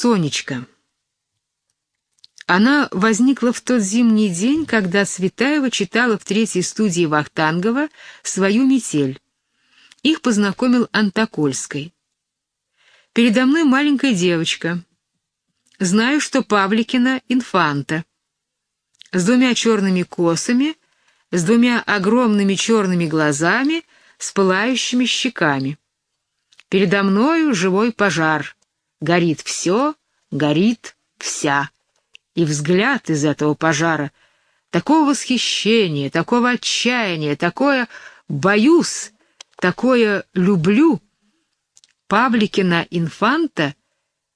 Сонечка. Она возникла в тот зимний день, когда Светаева читала в третьей студии Вахтангова свою «Метель». Их познакомил Антокольской. «Передо мной маленькая девочка. Знаю, что Павликина — инфанта. С двумя черными косами, с двумя огромными черными глазами, с пылающими щеками. Передо мною живой пожар. Горит все, горит вся. И взгляд из этого пожара, такого восхищения, такого отчаяния, такое «боюсь», такое «люблю», Павликина инфанта,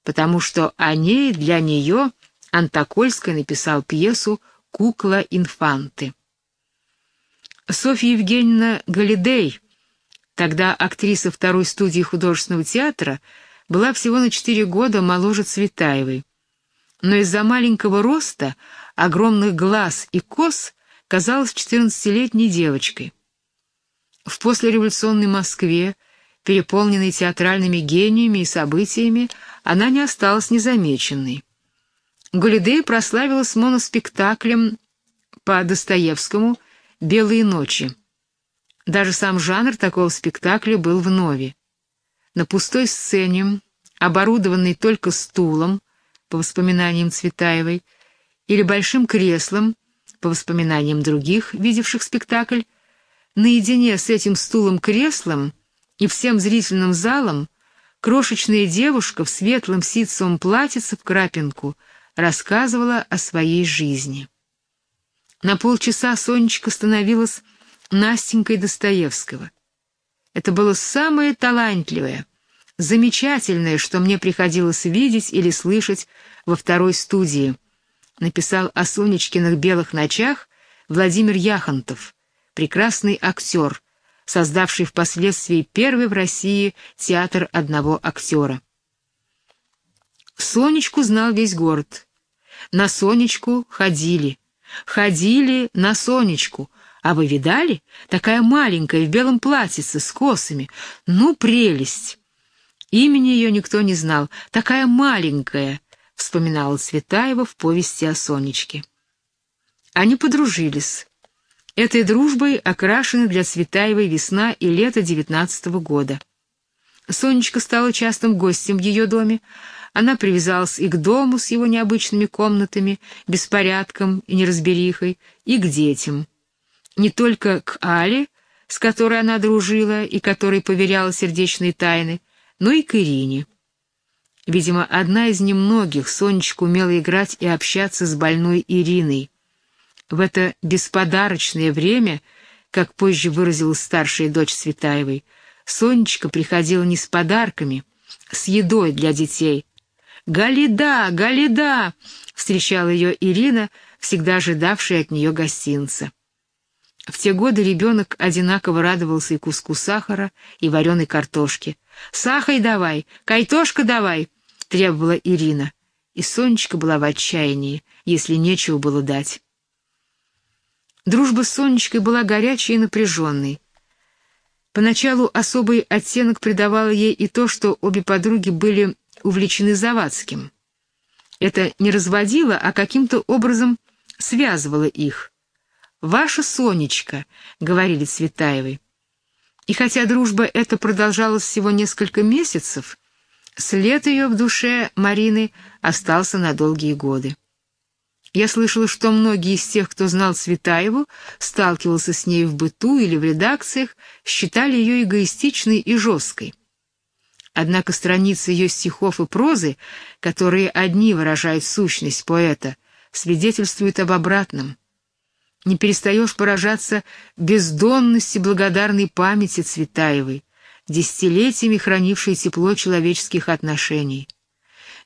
потому что о ней для нее Антокольский написал пьесу «Кукла инфанты». Софья Евгеньевна Галидей, тогда актриса второй студии художественного театра, была всего на четыре года моложе Цветаевой. Но из-за маленького роста, огромных глаз и кос казалась четырнадцатилетней девочкой. В послереволюционной Москве, переполненной театральными гениями и событиями, она не осталась незамеченной. Гулидей прославилась моноспектаклем по Достоевскому «Белые ночи». Даже сам жанр такого спектакля был в нове. На пустой сцене, оборудованной только стулом, по воспоминаниям Цветаевой, или большим креслом, по воспоминаниям других, видевших спектакль, наедине с этим стулом-креслом и всем зрительным залом крошечная девушка в светлом ситцевом платьице в крапинку рассказывала о своей жизни. На полчаса Сонечка становилась Настенькой Достоевского. Это было самое талантливое, замечательное, что мне приходилось видеть или слышать во второй студии, написал о Сонечкиных белых ночах Владимир Яхонтов, прекрасный актер, создавший впоследствии первый в России театр одного актера. Сонечку знал весь город. На Сонечку ходили. Ходили на Сонечку, а вы видали? Такая маленькая, в белом платьице, с косами. Ну, прелесть! Имени ее никто не знал. Такая маленькая, — вспоминала Цветаева в повести о Сонечке. Они подружились. Этой дружбой окрашены для Цветаевой весна и лето девятнадцатого года. Сонечка стала частым гостем в ее доме. Она привязалась и к дому с его необычными комнатами, беспорядком и неразберихой, и к детям не только к Але, с которой она дружила и которой поверяла сердечные тайны, но и к Ирине. Видимо, одна из немногих Сонечка умела играть и общаться с больной Ириной. В это бесподарочное время, как позже выразилась старшая дочь Светаевой, Сонечка приходила не с подарками, с едой для детей. «Галида! Галида!» — встречала ее Ирина, всегда ожидавшая от нее гостинца. В те годы ребенок одинаково радовался и куску сахара, и вареной картошки. «Сахай давай! Кайтошка давай!» — требовала Ирина. И Сонечка была в отчаянии, если нечего было дать. Дружба с Сонечкой была горячей и напряженной. Поначалу особый оттенок придавало ей и то, что обе подруги были увлечены Завадским. Это не разводило, а каким-то образом связывало их — «Ваша Сонечка», — говорили Цветаевой. И хотя дружба эта продолжалась всего несколько месяцев, след ее в душе Марины остался на долгие годы. Я слышала, что многие из тех, кто знал Цветаеву, сталкивался с ней в быту или в редакциях, считали ее эгоистичной и жесткой. Однако страницы ее стихов и прозы, которые одни выражают сущность поэта, свидетельствуют об обратном — не перестаешь поражаться бездонности благодарной памяти Цветаевой, десятилетиями хранившей тепло человеческих отношений.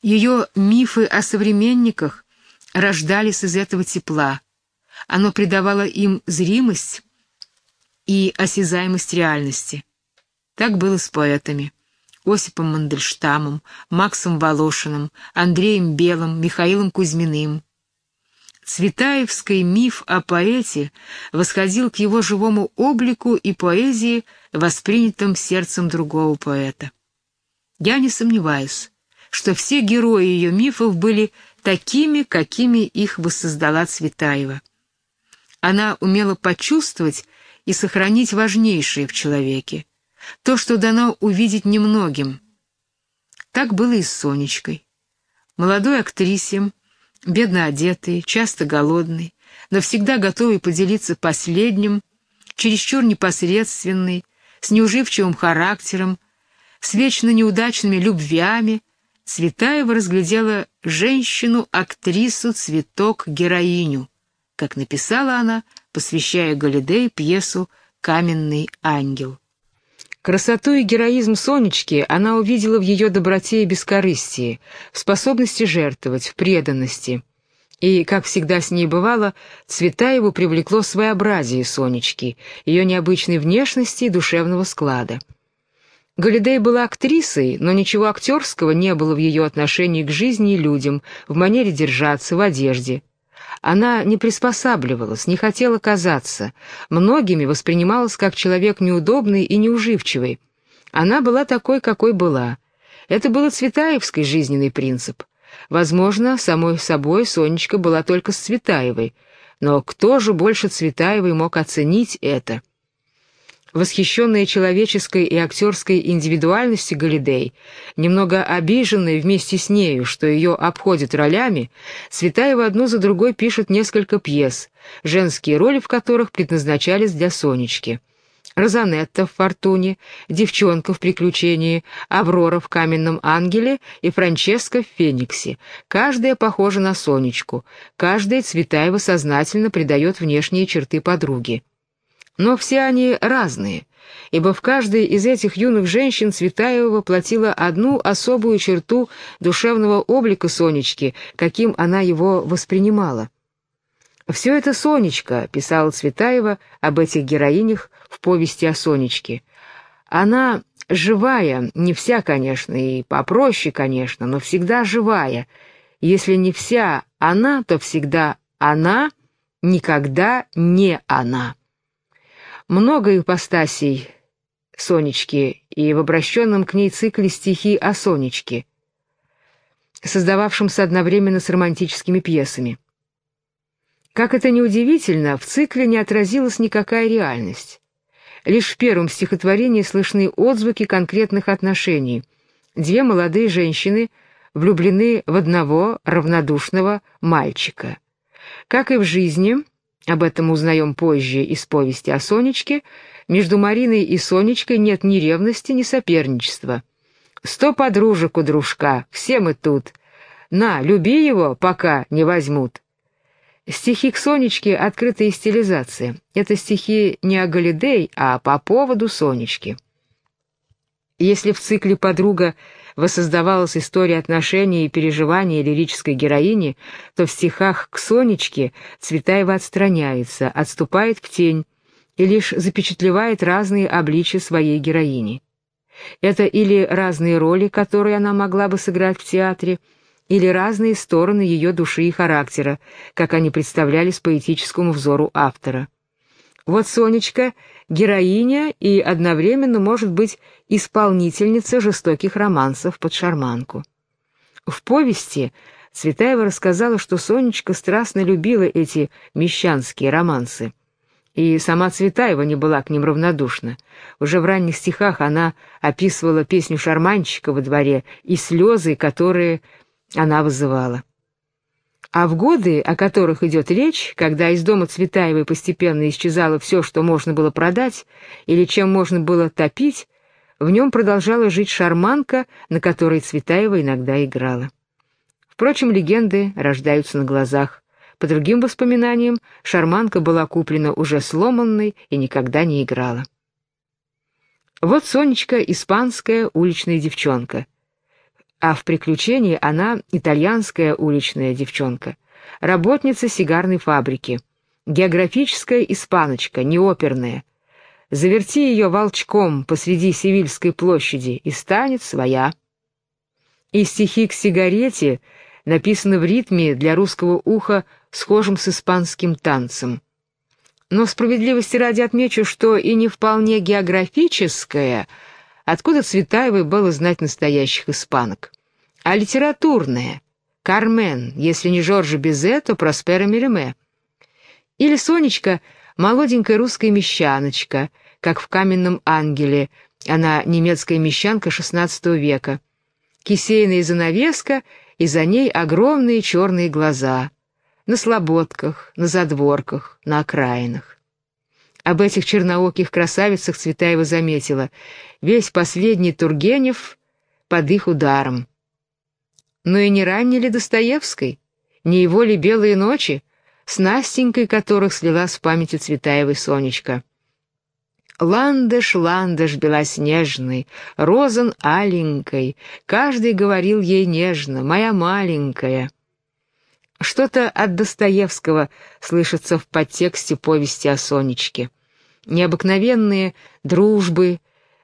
Ее мифы о современниках рождались из этого тепла. Оно придавало им зримость и осязаемость реальности. Так было с поэтами. Осипом Мандельштамом, Максом Волошиным, Андреем Белым, Михаилом Кузьминым — Цветаевский миф о поэте восходил к его живому облику и поэзии, воспринятым сердцем другого поэта. Я не сомневаюсь, что все герои ее мифов были такими, какими их воссоздала Цветаева. Она умела почувствовать и сохранить важнейшее в человеке, то, что дано увидеть немногим. Так было и с Сонечкой. Молодой актрисе, бедно одетой, часто голодной, но всегда готовой поделиться последним, чересчур непосредственной, с неуживчивым характером, с вечно неудачными любвями, Цветаева разглядела женщину-актрису «Цветок-героиню», как написала она, посвящая Галидей пьесу «Каменный ангел». Красоту и героизм Сонечки она увидела в ее доброте и бескорыстии, в способности жертвовать, в преданности. И, как всегда с ней бывало, Цветаеву привлекло своеобразие Сонечки, ее необычной внешности и душевного склада. Галидей была актрисой, но ничего актерского не было в ее отношении к жизни и людям, в манере держаться, в одежде. Она не приспосабливалась, не хотела казаться, многими воспринималась как человек неудобный и неуживчивый. Она была такой, какой была. Это был Цветаевский жизненный принцип. Возможно, самой собой Сонечка была только с Цветаевой, но кто же больше Цветаевой мог оценить это? Восхищенная человеческой и актерской индивидуальностью Галидей, немного обиженная вместе с нею, что ее обходят ролями, Светаева одну за другой пишет несколько пьес, женские роли в которых предназначались для Сонечки. Розанетта в «Фортуне», девчонка в «Приключении», Аврора в «Каменном ангеле» и Франческа в «Фениксе». Каждая похожа на Сонечку, каждая Цветаева сознательно придает внешние черты подруги. Но все они разные, ибо в каждой из этих юных женщин Цветаева воплотила одну особую черту душевного облика Сонечки, каким она его воспринимала. «Все это Сонечка», — писала Цветаева об этих героинях в повести о Сонечке. «Она живая, не вся, конечно, и попроще, конечно, но всегда живая. Если не вся она, то всегда она, никогда не она». Много ипостасей Сонечки и в обращенном к ней цикле стихи о Сонечке, создававшемся одновременно с романтическими пьесами. Как это ни удивительно, в цикле не отразилась никакая реальность. Лишь в первом стихотворении слышны отзвуки конкретных отношений. Две молодые женщины влюблены в одного равнодушного мальчика. Как и в жизни, об этом узнаем позже из повести о Сонечке, между Мариной и Сонечкой нет ни ревности, ни соперничества. Сто подружек у дружка, все мы тут. На, люби его, пока не возьмут. Стихи к Сонечке — открытая стилизация. Это стихи не о Галидей, а по поводу Сонечки. Если в цикле «Подруга» воссоздавалась история отношений и переживаний лирической героини, то в стихах к Сонечке Цветаева отстраняется, отступает в тень и лишь запечатлевает разные обличия своей героини. Это или разные роли, которые она могла бы сыграть в театре, или разные стороны ее души и характера, как они представлялись поэтическому взору автора. Вот Сонечка — героиня и одновременно может быть исполнительница жестоких романсов под шарманку. В повести Цветаева рассказала, что Сонечка страстно любила эти мещанские романсы. И сама Цветаева не была к ним равнодушна. Уже в ранних стихах она описывала песню шарманщика во дворе и слезы, которые она вызывала. А в годы, о которых идет речь, когда из дома Цветаевой постепенно исчезало все, что можно было продать или чем можно было топить, в нем продолжала жить шарманка, на которой Цветаева иногда играла. Впрочем, легенды рождаются на глазах. По другим воспоминаниям, шарманка была куплена уже сломанной и никогда не играла. Вот Сонечка — испанская уличная девчонка — а в «Приключении» она итальянская уличная девчонка, работница сигарной фабрики, географическая испаночка, не оперная. Заверти ее волчком посреди Севильской площади, и станет своя. И стихи к сигарете написаны в ритме для русского уха, схожим с испанским танцем. Но справедливости ради отмечу, что и не вполне географическая — Откуда Цветаевой было знать настоящих испанок? а литературное — Кармен, если не Жоржа Безе, то Проспера Мереме. Или Сонечка — молоденькая русская мещаночка, как в «Каменном ангеле», она немецкая мещанка XVI века. Кисейная занавеска, и за ней огромные черные глаза. На слободках, на задворках, на окраинах. Об этих чернооких красавицах Цветаева заметила. Весь последний Тургенев под их ударом. Но и не ранее ли Достоевской, не его ли «Белые ночи», с Настенькой которых слила с памяти Цветаевой Сонечка. Ландыш, ландыш белоснежный, розан аленькой, каждый говорил ей нежно, моя маленькая. Что-то от Достоевского слышится в подтексте повести о Сонечке. Необыкновенные дружбы,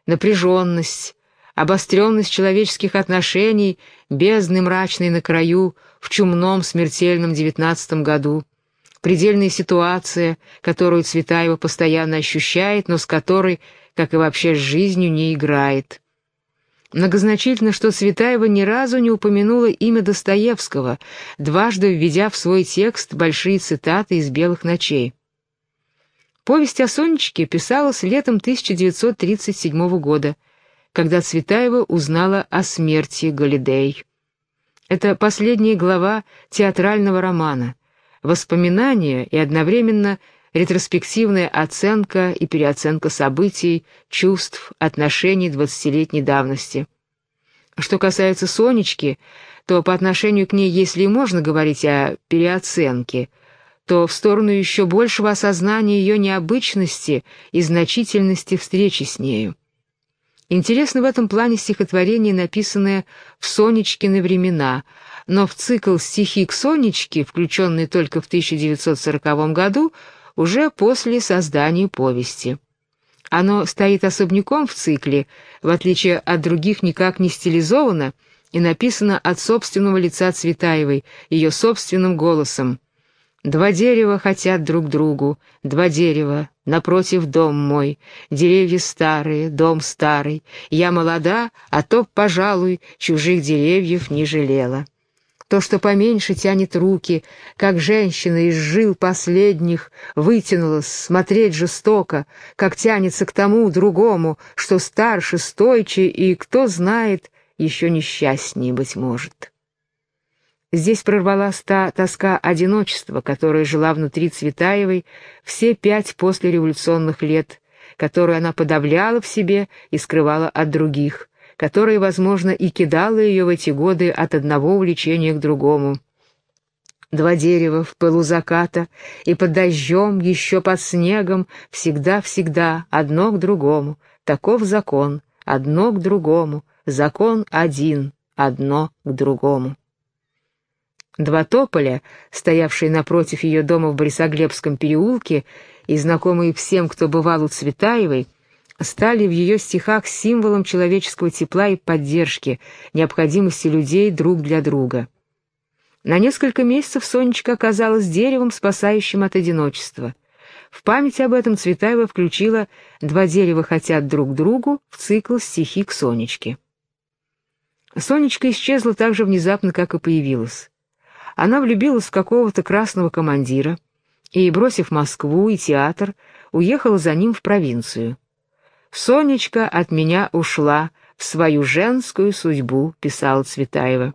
напряженность, обостренность человеческих отношений, бездны мрачной на краю, в чумном смертельном девятнадцатом году — предельная ситуация, которую Цветаева постоянно ощущает, но с которой, как и вообще с жизнью, не играет. Многозначительно, что Цветаева ни разу не упомянула имя Достоевского, дважды введя в свой текст большие цитаты из «Белых ночей». Повесть о Сонечке писалась летом 1937 года, когда Цветаева узнала о смерти Галидей. Это последняя глава театрального романа — воспоминания и одновременно ретроспективная оценка и переоценка событий, чувств, отношений двадцатилетней давности. Что касается Сонечки, то по отношению к ней, если и можно говорить о переоценке, то в сторону еще большего осознания ее необычности и значительности встречи с нею. Интересно в этом плане стихотворение, написанное в Сонечкины времена, но в цикл «Стихи к Сонечке», включенный только в 1940 году, уже после создания повести. Оно стоит особняком в цикле, в отличие от других никак не стилизовано и написано от собственного лица Цветаевой, ее собственным голосом. Два дерева хотят друг другу, два дерева, напротив дом мой, деревья старые, дом старый. Я молода, а то, пожалуй, чужих деревьев не жалела. То, что поменьше тянет руки, как женщина из жил последних, вытянулась, смотреть жестоко, как тянется к тому другому, что старше, стойче и, кто знает, еще несчастнее, быть может. Здесь прорвалась та тоска одиночества, которая жила внутри Цветаевой все пять послереволюционных лет, которую она подавляла в себе и скрывала от других, которая, возможно, и кидала ее в эти годы от одного увлечения к другому. Два дерева в пылу заката и под дождем, еще под снегом, всегда-всегда одно к другому. Таков закон, одно к другому, закон один, одно к другому. Два тополя, стоявшие напротив ее дома в Борисоглебском переулке и знакомые всем, кто бывал у Цветаевой, стали в ее стихах символом человеческого тепла и поддержки, необходимости людей друг для друга. На несколько месяцев Сонечка оказалась деревом, спасающим от одиночества. В память об этом Цветаева включила «Два дерева хотят друг другу» в цикл «Стихи к Сонечке». Сонечка исчезла так же внезапно, как и появилась она влюбилась в какого-то красного командира и, бросив Москву и театр, уехала за ним в провинцию. «Сонечка от меня ушла в свою женскую судьбу», — писала Цветаева.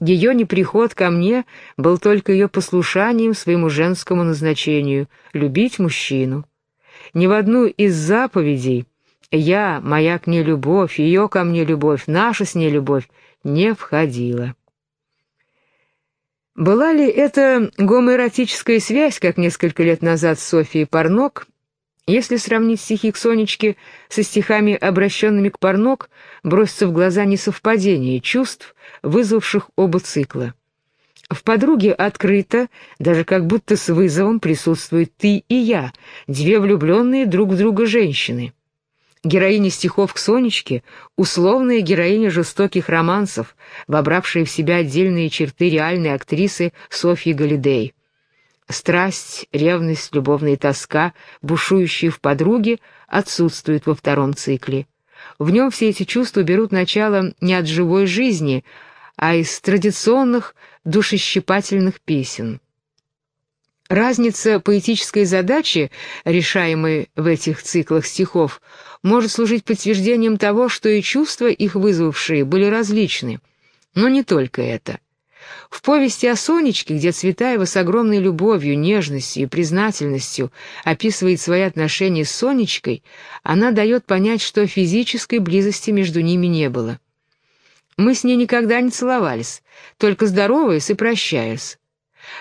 Ее неприход ко мне был только ее послушанием своему женскому назначению — любить мужчину. Ни в одну из заповедей я, моя к ней любовь, ее ко мне любовь, наша с ней любовь не входила. Была ли это гомоэротическая связь, как несколько лет назад с Софией Парнок? Если сравнить стихи к Сонечке со стихами, обращенными к Парнок, бросится в глаза несовпадение чувств, вызвавших оба цикла. В «Подруге» открыто, даже как будто с вызовом присутствуют «ты» и «я», две влюбленные друг в друга женщины. Героиня стихов к Сонечке — условная героиня жестоких романсов, вобравшая в себя отдельные черты реальной актрисы Софьи Галидей. Страсть, ревность, любовная тоска, бушующие в подруге, отсутствуют во втором цикле. В нем все эти чувства берут начало не от живой жизни, а из традиционных душещипательных песен. Разница поэтической задачи, решаемой в этих циклах стихов, может служить подтверждением того, что и чувства, их вызвавшие, были различны. Но не только это. В повести о Сонечке, где Цветаева с огромной любовью, нежностью и признательностью описывает свои отношения с Сонечкой, она дает понять, что физической близости между ними не было. Мы с ней никогда не целовались, только здороваясь и прощаясь.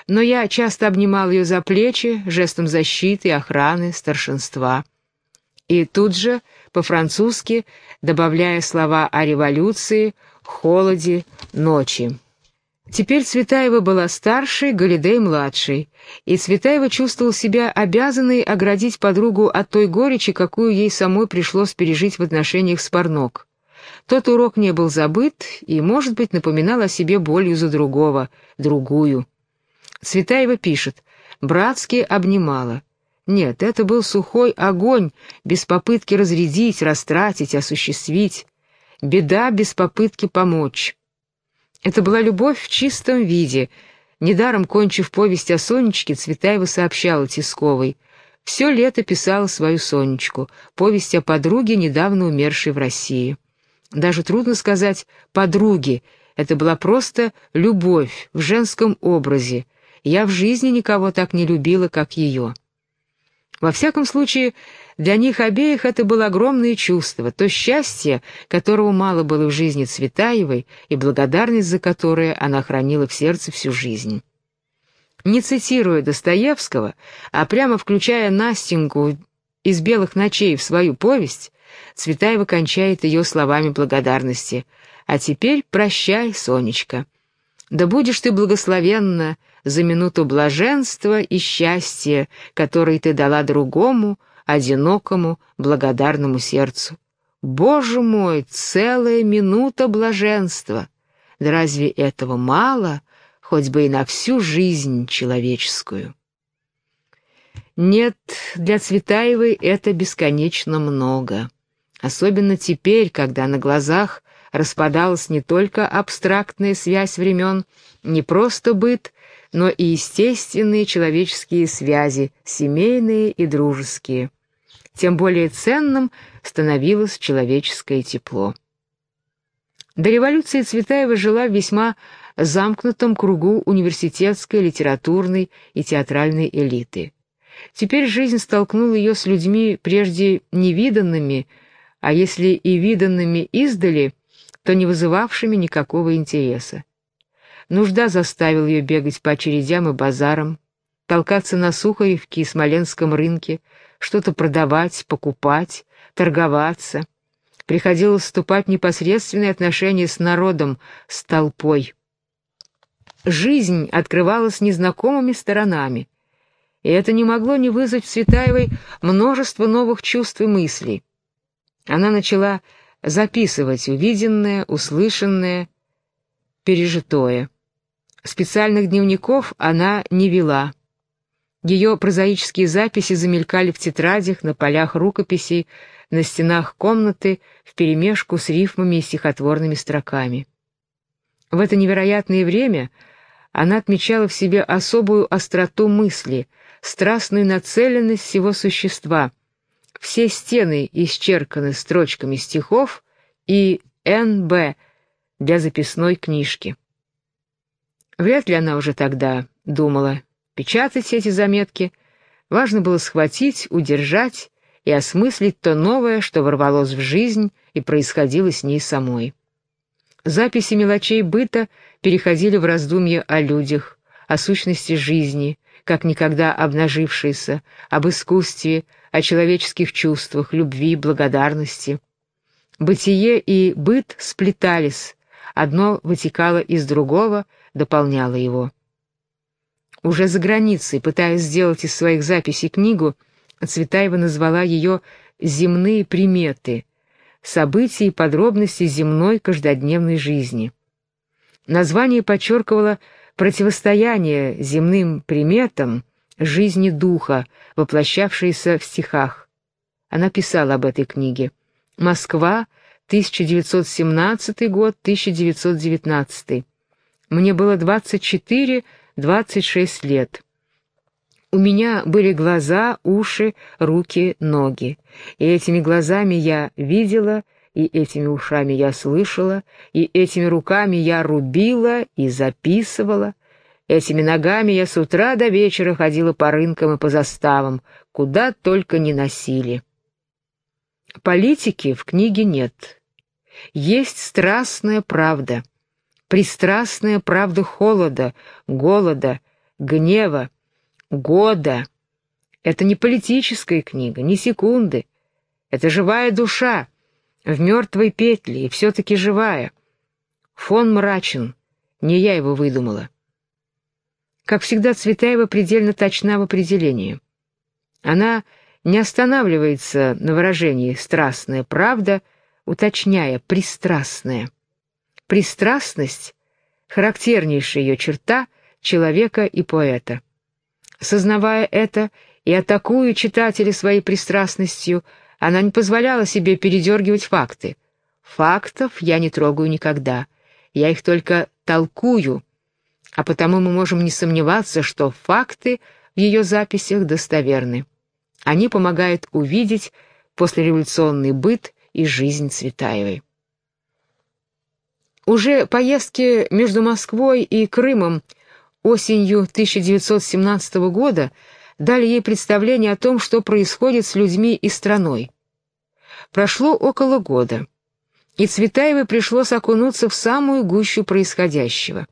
Но я часто обнимал ее за плечи, жестом защиты, охраны, старшинства. И тут же, по-французски, добавляя слова о революции, холоде, ночи. Теперь Цветаева была старшей, Галидей младшей, и Цветаева чувствовал себя обязанной оградить подругу от той горечи, какую ей самой пришлось пережить в отношениях с Парнок. Тот урок не был забыт и, может быть, напоминал о себе болью за другого, другую. Цветаева пишет «Братски обнимала». Нет, это был сухой огонь, без попытки разрядить, растратить, осуществить. Беда без попытки помочь. Это была любовь в чистом виде. Недаром, кончив повесть о Сонечке, Цветаева сообщала Тисковой. Все лето писала свою Сонечку, повесть о подруге, недавно умершей в России. Даже трудно сказать «подруги», это была просто любовь в женском образе. Я в жизни никого так не любила, как ее. Во всяком случае, для них обеих это было огромное чувство, то счастье, которого мало было в жизни Цветаевой, и благодарность за которое она хранила в сердце всю жизнь. Не цитируя Достоевского, а прямо включая Настеньку из «Белых ночей» в свою повесть, Цветаева кончает ее словами благодарности. «А теперь прощай, Сонечка. Да будешь ты благословенна за минуту блаженства и счастья, которые ты дала другому, одинокому, благодарному сердцу. Боже мой, целая минута блаженства! Да разве этого мало, хоть бы и на всю жизнь человеческую? Нет, для Цветаевой это бесконечно много. Особенно теперь, когда на глазах распадалась не только абстрактная связь времен, не просто быт, но и естественные человеческие связи, семейные и дружеские. Тем более ценным становилось человеческое тепло. До революции Цветаева жила в весьма замкнутом кругу университетской, литературной и театральной элиты. Теперь жизнь столкнула ее с людьми, прежде невиданными, а если и виданными издали, то не вызывавшими никакого интереса. Нужда заставила ее бегать по очередям и базарам, толкаться на Сухаревке и Смоленском рынке, что-то продавать, покупать, торговаться. Приходилось вступать в непосредственные отношения с народом, с толпой. Жизнь открывалась незнакомыми сторонами, и это не могло не вызвать в Светаевой множество новых чувств и мыслей. Она начала записывать увиденное, услышанное, пережитое. Специальных дневников она не вела. Ее прозаические записи замелькали в тетрадях, на полях рукописей, на стенах комнаты, вперемешку с рифмами и стихотворными строками. В это невероятное время она отмечала в себе особую остроту мысли, страстную нацеленность всего существа. Все стены исчерканы строчками стихов и «НБ» для записной книжки. Вряд ли она уже тогда думала печатать эти заметки. Важно было схватить, удержать и осмыслить то новое, что ворвалось в жизнь и происходило с ней самой. Записи мелочей быта переходили в раздумья о людях, о сущности жизни, как никогда обнажившейся, об искусстве, о человеческих чувствах, любви, благодарности. Бытие и быт сплетались, одно вытекало из другого — дополняла его. Уже за границей, пытаясь сделать из своих записей книгу, Цветаева назвала ее «Земные приметы», события и подробности земной каждодневной жизни. Название подчеркивало противостояние земным приметам жизни духа, воплощавшейся в стихах. Она писала об этой книге. «Москва, 1917 год, 1919. Мне было 24-26 лет. У меня были глаза, уши, руки, ноги. И этими глазами я видела, и этими ушами я слышала, и этими руками я рубила и записывала. Этими ногами я с утра до вечера ходила по рынкам и по заставам, куда только не носили. Политики в книге нет. Есть страстная правда, пристрастная правда холода, голода, гнева, года. Это не политическая книга, ни секунды. Это живая душа, в мертвой петле, и все-таки живая. Фон мрачен, не я его выдумала. Как всегда, Цветаева предельно точна в определении. Она не останавливается на выражении «страстная правда», уточняя «пристрастная». Пристрастность — характернейшая ее черта человека и поэта. Сознавая это и атакуя читателя своей пристрастностью, она не позволяла себе передергивать факты. Фактов я не трогаю никогда, я их только толкую, а потому мы можем не сомневаться, что факты в ее записях достоверны. Они помогают увидеть послереволюционный быт и жизнь Цветаевой. Уже поездки между Москвой и Крымом осенью 1917 года дали ей представление о том, что происходит с людьми и страной. Прошло около года, и Цветаевой пришлось окунуться в самую гущу происходящего.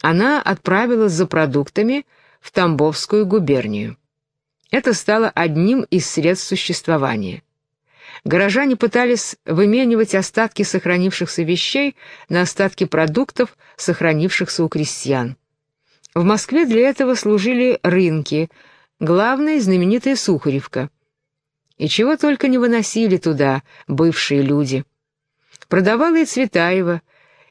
Она отправилась за продуктами в Тамбовскую губернию. Это стало одним из средств существования. Горожане пытались выменивать остатки сохранившихся вещей на остатки продуктов, сохранившихся у крестьян. В Москве для этого служили рынки, главная знаменитая Сухаревка. И чего только не выносили туда бывшие люди. Продавала и Цветаева,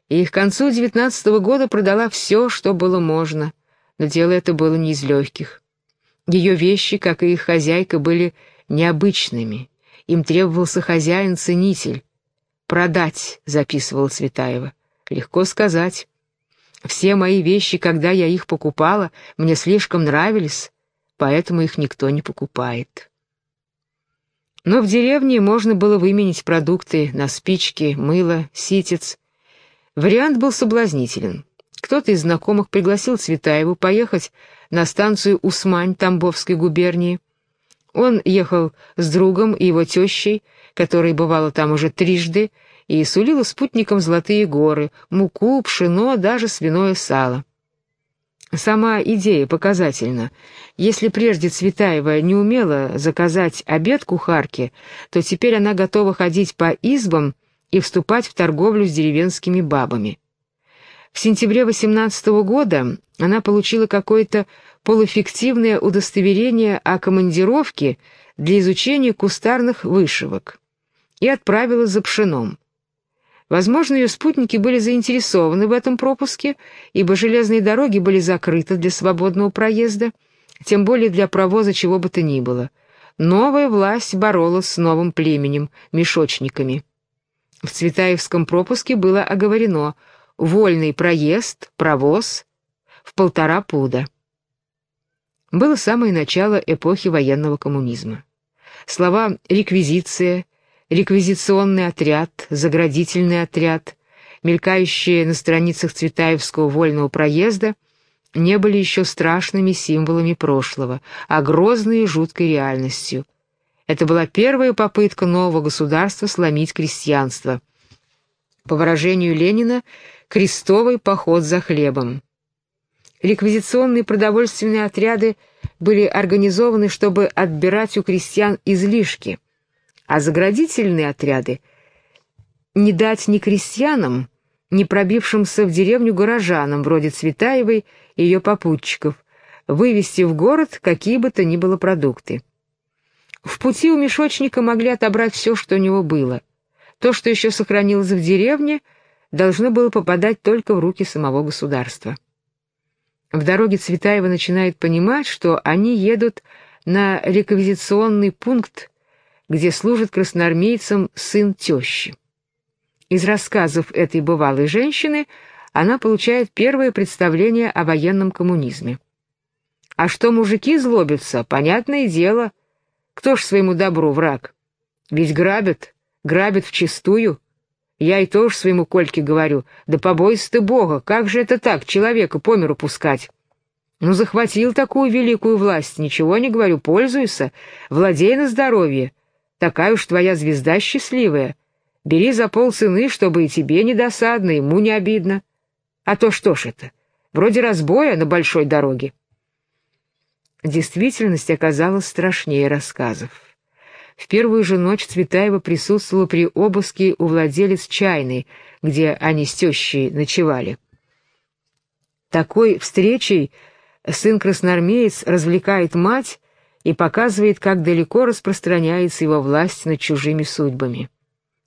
и к концу девятнадцатого года продала все, что было можно, но дело это было не из легких. Ее вещи, как и их хозяйка, были необычными. Им требовался хозяин-ценитель. «Продать», — записывала Цветаева. «Легко сказать. Все мои вещи, когда я их покупала, мне слишком нравились, поэтому их никто не покупает». Но в деревне можно было выменить продукты на спички, мыло, ситец. Вариант был соблазнителен. Кто-то из знакомых пригласил Цветаеву поехать на станцию Усмань Тамбовской губернии. Он ехал с другом и его тещей, которая бывала там уже трижды, и сулила спутникам золотые горы, муку, пшено, даже свиное сало. Сама идея показательна. Если прежде Цветаева не умела заказать обед кухарке, то теперь она готова ходить по избам и вступать в торговлю с деревенскими бабами. В сентябре 18 года она получила какое-то полуфиктивное удостоверение о командировке для изучения кустарных вышивок и отправилась за пшеном. Возможно, ее спутники были заинтересованы в этом пропуске, ибо железные дороги были закрыты для свободного проезда, тем более для провоза чего бы то ни было. Новая власть боролась с новым племенем, мешочниками. В Цветаевском пропуске было оговорено вольный проезд, провоз в полтора пуда. Было самое начало эпохи военного коммунизма. Слова «реквизиция», «реквизиционный отряд», «заградительный отряд», мелькающие на страницах Цветаевского вольного проезда, не были еще страшными символами прошлого, а грозной и жуткой реальностью. Это была первая попытка нового государства сломить крестьянство. По выражению Ленина, крестовый поход за хлебом. Реквизиционные продовольственные отряды были организованы, чтобы отбирать у крестьян излишки, а заградительные отряды не дать ни крестьянам, ни пробившимся в деревню горожанам, вроде Цветаевой и ее попутчиков, вывести в город какие бы то ни было продукты. В пути у мешочника могли отобрать все, что у него было. То, что еще сохранилось в деревне — должно было попадать только в руки самого государства. В дороге Цветаева начинает понимать, что они едут на реквизиционный пункт, где служит красноармейцам сын тещи. Из рассказов этой бывалой женщины она получает первое представление о военном коммунизме. А что мужики злобятся, понятное дело. Кто ж своему добру враг? Ведь грабят, грабят вчистую. Я и тоже своему Кольке говорю, да побойся ты Бога, как же это так, человека по миру пускать? Ну, захватил такую великую власть, ничего не говорю, пользуйся, владей на здоровье. Такая уж твоя звезда счастливая. Бери за пол цены, чтобы и тебе не досадно, ему не обидно. А то что ж это? Вроде разбоя на большой дороге. Действительность оказалась страшнее рассказов. В первую же ночь Цветаева присутствовала при обыске у владелец чайной, где они с тещей ночевали. Такой встречей сын-красноармеец развлекает мать и показывает, как далеко распространяется его власть над чужими судьбами.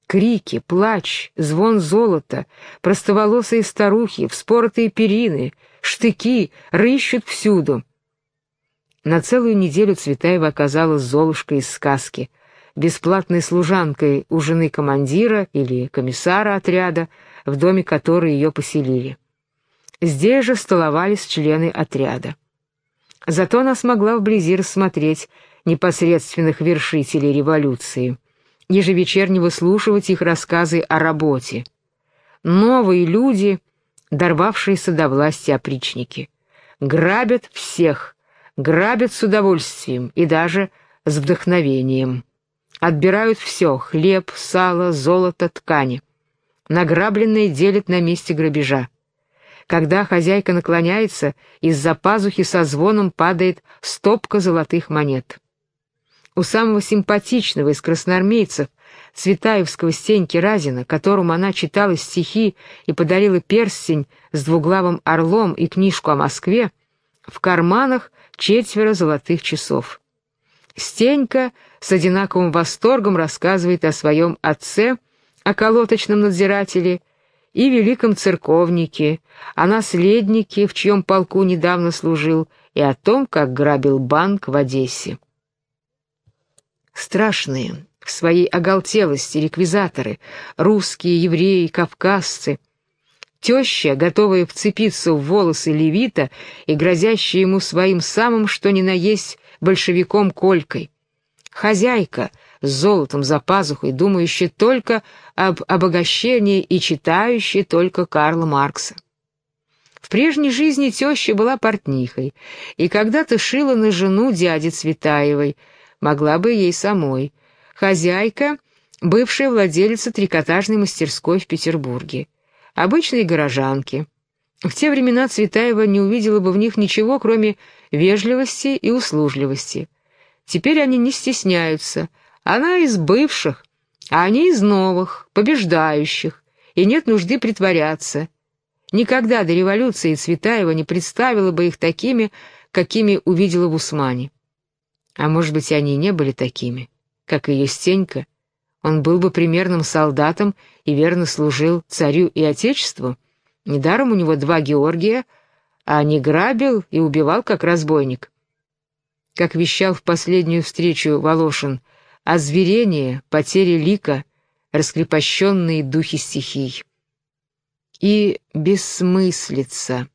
Крики, плач, звон золота, простоволосые старухи, вспоротые перины, штыки рыщут всюду — на целую неделю Цветаева оказалась Золушкой из сказки, бесплатной служанкой у жены командира или комиссара отряда, в доме которой ее поселили. Здесь же столовались члены отряда. Зато она смогла вблизи рассмотреть непосредственных вершителей революции, ежевечерне выслушивать их рассказы о работе. Новые люди, дорвавшиеся до власти опричники, грабят всех, грабят с удовольствием и даже с вдохновением. Отбирают все — хлеб, сало, золото, ткани. Награбленное делят на месте грабежа. Когда хозяйка наклоняется, из-за пазухи со звоном падает стопка золотых монет. У самого симпатичного из красноармейцев, Цветаевского Стеньки Разина, которому она читала стихи и подарила перстень с двуглавым орлом и книжку о Москве, в карманах четверо золотых часов. Стенька с одинаковым восторгом рассказывает о своем отце, о колоточном надзирателе и великом церковнике, о наследнике, в чьем полку недавно служил, и о том, как грабил банк в Одессе. Страшные в своей оголтелости реквизаторы, русские, евреи, кавказцы — Теща, готовая вцепиться в волосы левита и грозящая ему своим самым что ни на есть большевиком Колькой. Хозяйка с золотом за пазухой, думающая только об обогащении и читающая только Карла Маркса. В прежней жизни теща была портнихой, и когда-то шила на жену дяди Цветаевой, могла бы ей самой. Хозяйка — бывшая владелица трикотажной мастерской в Петербурге обычные горожанки. В те времена Цветаева не увидела бы в них ничего, кроме вежливости и услужливости. Теперь они не стесняются. Она из бывших, а они из новых, побеждающих, и нет нужды притворяться. Никогда до революции Цветаева не представила бы их такими, какими увидела в Усмане. А может быть, они не были такими, как ее Стенька, он был бы примерным солдатом и верно служил царю и отечеству. Недаром у него два Георгия, а не грабил и убивал как разбойник. Как вещал в последнюю встречу Волошин, озверение, потери лика, раскрепощенные духи стихий. И бессмыслица.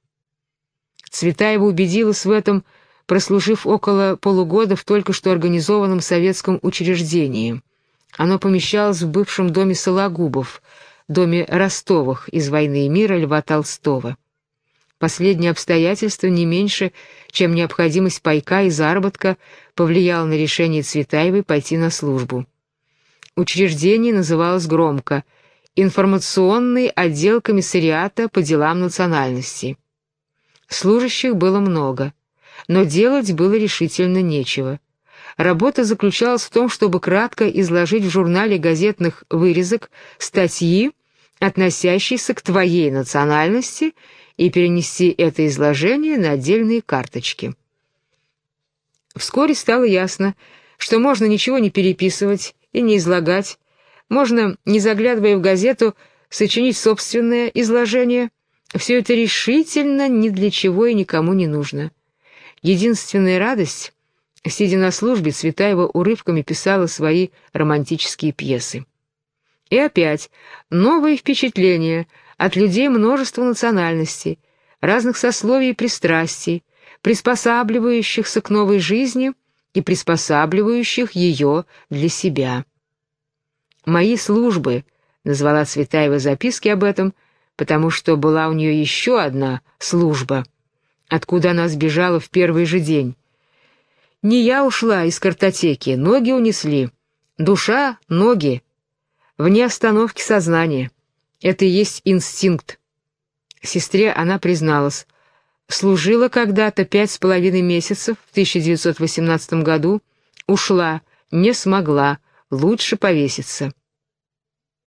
Цветаева убедилась в этом, прослужив около полугода в только что организованном советском учреждении. Оно помещалось в бывшем доме Сологубов, доме Ростовых из «Войны и мира» Льва Толстого. Последнее обстоятельство не меньше, чем необходимость пайка и заработка повлияло на решение Цветаевой пойти на службу. Учреждение называлось громко «Информационный отдел комиссариата по делам национальности». Служащих было много, но делать было решительно нечего. Работа заключалась в том, чтобы кратко изложить в журнале газетных вырезок статьи, относящиеся к твоей национальности, и перенести это изложение на отдельные карточки. Вскоре стало ясно, что можно ничего не переписывать и не излагать, можно, не заглядывая в газету, сочинить собственное изложение. Все это решительно ни для чего и никому не нужно. Единственная радость Сидя на службе, Цветаева урывками писала свои романтические пьесы. И опять новые впечатления от людей множества национальностей, разных сословий и пристрастий, приспосабливающихся к новой жизни и приспосабливающих ее для себя. «Мои службы», — назвала Цветаева записки об этом, потому что была у нее еще одна служба, откуда она сбежала в первый же день. «Не я ушла из картотеки, ноги унесли. Душа — ноги. Вне остановки сознания. Это и есть инстинкт». Сестре она призналась. Служила когда-то пять с половиной месяцев в 1918 году, ушла, не смогла, лучше повеситься.